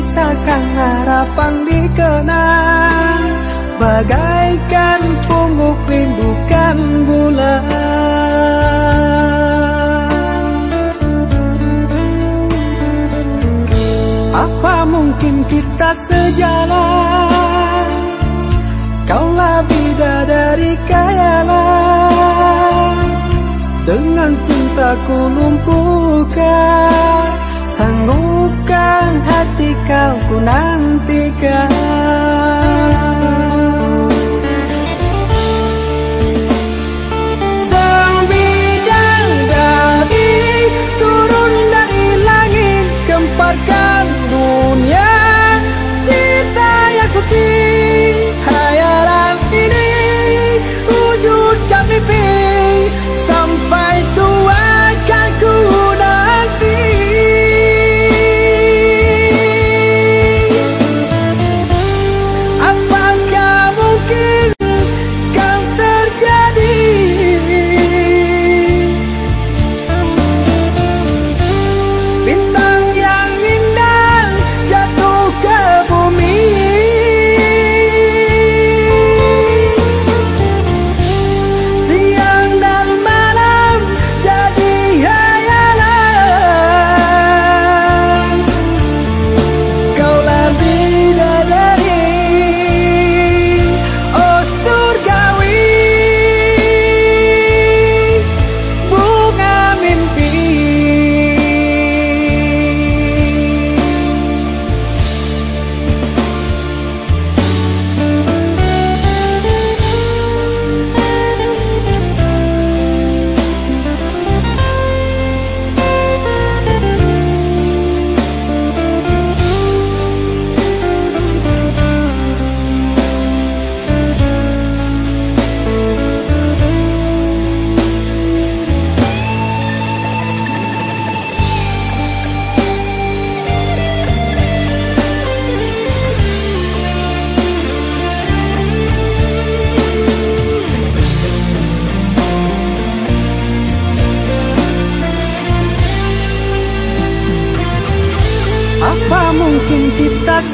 Seakan harapan dikenang Bagaikan pungguk rindukan bulan. Apa mungkin kita sejalan? Kaulah bidadari kayalah Dengan cintaku lumpuhkan Sanggupkan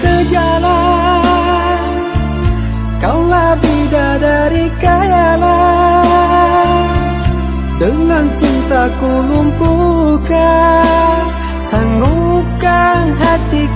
sejalan. Kaulah bidadari kayalah. Dengan cintaku lumpuhkan Sanggupkan hati kau ku nantikan